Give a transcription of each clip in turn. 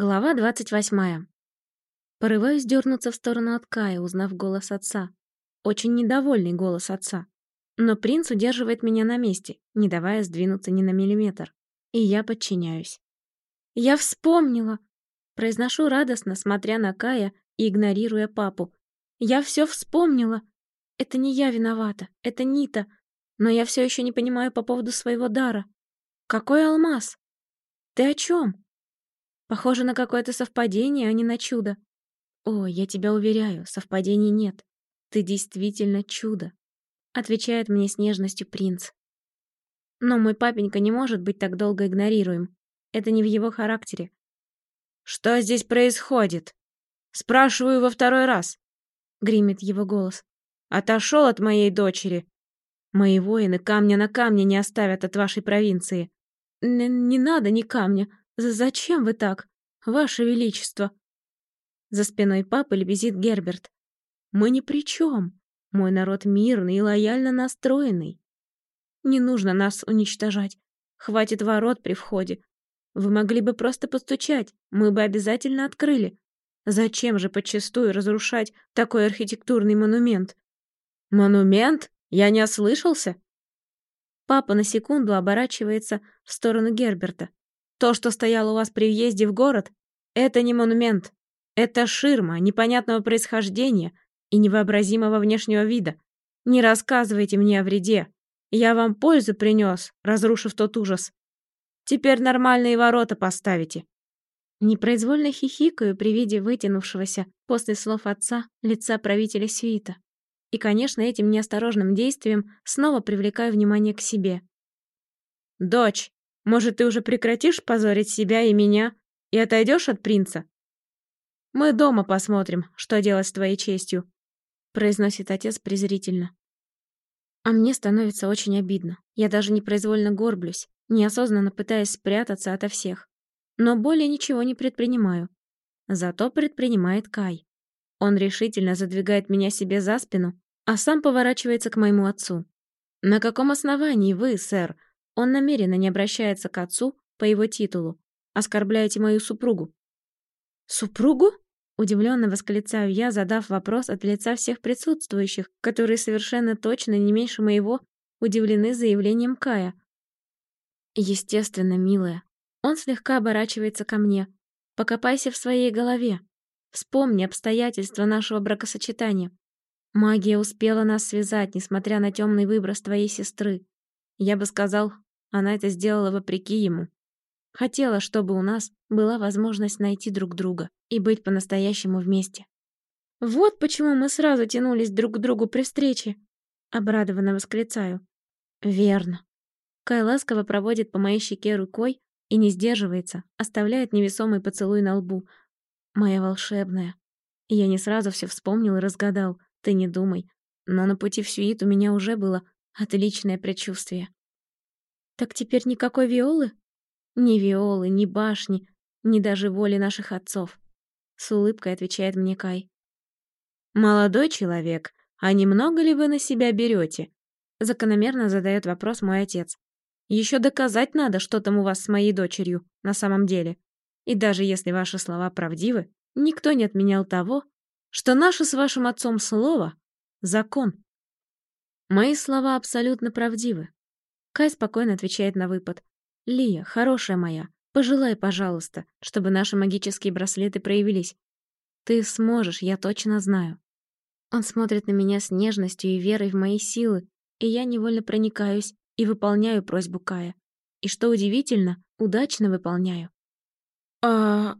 Глава двадцать восьмая. Порываюсь дернуться в сторону от Кая, узнав голос отца. Очень недовольный голос отца. Но принц удерживает меня на месте, не давая сдвинуться ни на миллиметр. И я подчиняюсь. «Я вспомнила!» Произношу радостно, смотря на Кая и игнорируя папу. «Я все вспомнила! Это не я виновата, это Нита, но я все еще не понимаю по поводу своего дара. Какой алмаз? Ты о чем?» Похоже на какое-то совпадение, а не на чудо. О, я тебя уверяю, совпадений нет. Ты действительно чудо, отвечает мне с нежностью принц. Но мой папенька не может быть так долго игнорируем. Это не в его характере. Что здесь происходит? Спрашиваю во второй раз. Гремит его голос. Отошел от моей дочери. Мои воины камня на камне не оставят от вашей провинции. Н не надо ни камня, «Зачем вы так, ваше величество?» За спиной папы лебезит Герберт. «Мы ни при чем. Мой народ мирный и лояльно настроенный. Не нужно нас уничтожать. Хватит ворот при входе. Вы могли бы просто постучать, мы бы обязательно открыли. Зачем же подчастую разрушать такой архитектурный монумент?» «Монумент? Я не ослышался?» Папа на секунду оборачивается в сторону Герберта. То, что стояло у вас при въезде в город, это не монумент. Это ширма непонятного происхождения и невообразимого внешнего вида. Не рассказывайте мне о вреде. Я вам пользу принес, разрушив тот ужас. Теперь нормальные ворота поставите. Непроизвольно хихикаю при виде вытянувшегося после слов отца лица правителя Сюита. И, конечно, этим неосторожным действием снова привлекаю внимание к себе. «Дочь, может, ты уже прекратишь позорить себя и меня и отойдешь от принца? Мы дома посмотрим, что делать с твоей честью, произносит отец презрительно. А мне становится очень обидно. Я даже непроизвольно горблюсь, неосознанно пытаясь спрятаться ото всех. Но более ничего не предпринимаю. Зато предпринимает Кай. Он решительно задвигает меня себе за спину, а сам поворачивается к моему отцу. «На каком основании вы, сэр, он намеренно не обращается к отцу по его титулу. Оскорбляете мою супругу. Супругу? Удивленно восклицаю я, задав вопрос от лица всех присутствующих, которые совершенно точно не меньше моего удивлены заявлением Кая. Естественно, милая. Он слегка оборачивается ко мне. Покопайся в своей голове. Вспомни обстоятельства нашего бракосочетания. Магия успела нас связать, несмотря на темный выброс твоей сестры. Я бы сказал, она это сделала вопреки ему. Хотела, чтобы у нас была возможность найти друг друга и быть по-настоящему вместе. «Вот почему мы сразу тянулись друг к другу при встрече!» Обрадованно восклицаю. «Верно». Кай ласково проводит по моей щеке рукой и не сдерживается, оставляет невесомый поцелуй на лбу. «Моя волшебная». Я не сразу все вспомнил и разгадал, ты не думай. Но на пути в Сюит у меня уже было отличное предчувствие. Так теперь никакой Виолы? Ни Виолы, ни башни, ни даже воли наших отцов. С улыбкой отвечает мне Кай. «Молодой человек, а немного ли вы на себя берете?» Закономерно задает вопрос мой отец. «Еще доказать надо, что там у вас с моей дочерью на самом деле. И даже если ваши слова правдивы, никто не отменял того, что наше с вашим отцом слово — закон». Мои слова абсолютно правдивы. Кай спокойно отвечает на выпад. «Лия, хорошая моя, пожелай, пожалуйста, чтобы наши магические браслеты проявились. Ты сможешь, я точно знаю». Он смотрит на меня с нежностью и верой в мои силы, и я невольно проникаюсь и выполняю просьбу Кая. И что удивительно, удачно выполняю. А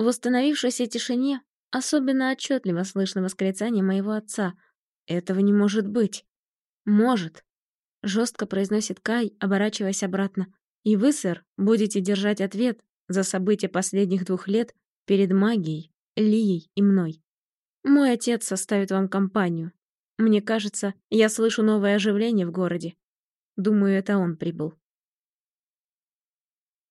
в установившейся тишине особенно отчетливо слышно восклицание моего отца. Этого не может быть. Может. Жестко произносит Кай, оборачиваясь обратно. И вы, сэр, будете держать ответ за события последних двух лет перед магией, Лией и мной. Мой отец составит вам компанию. Мне кажется, я слышу новое оживление в городе. Думаю, это он прибыл.